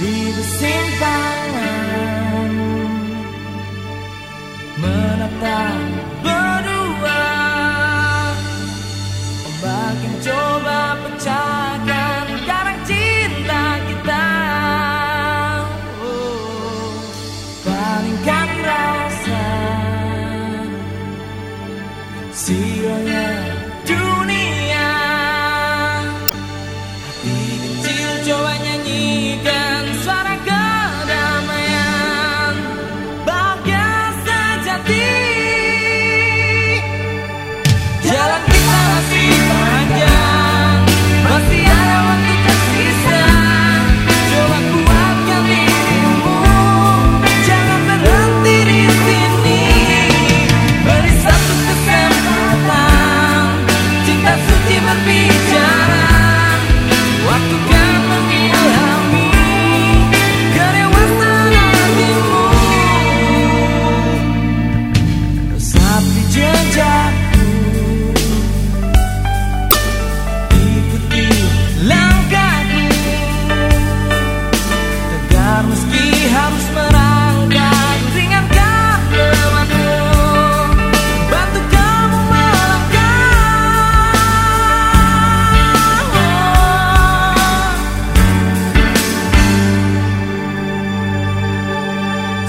di persimpangan menatap berdua. Ombak yang coba pecahkan karang cinta kita. Oh, palingkan rasa. Sialnya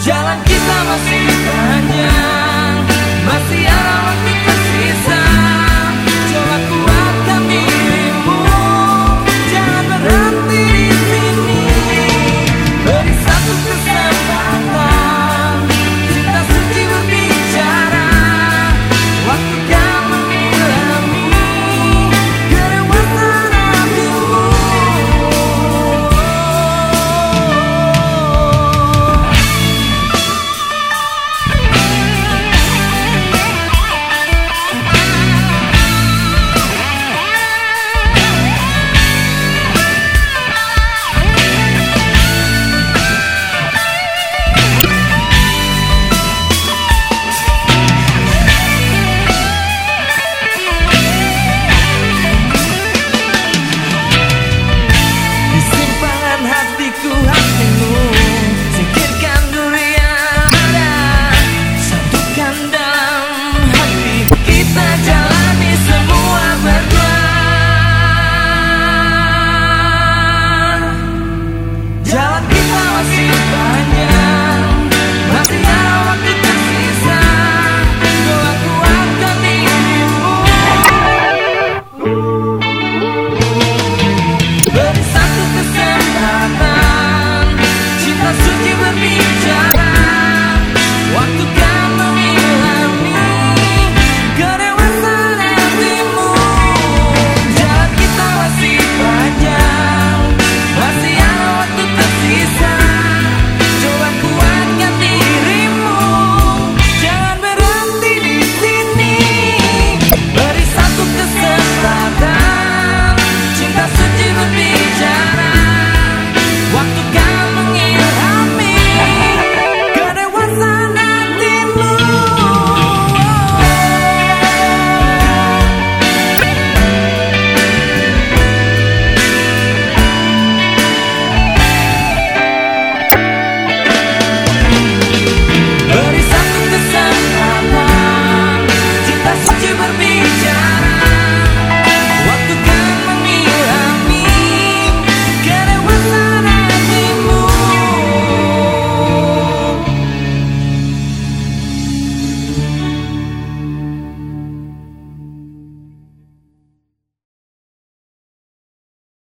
Jalan kita masih panjang Masih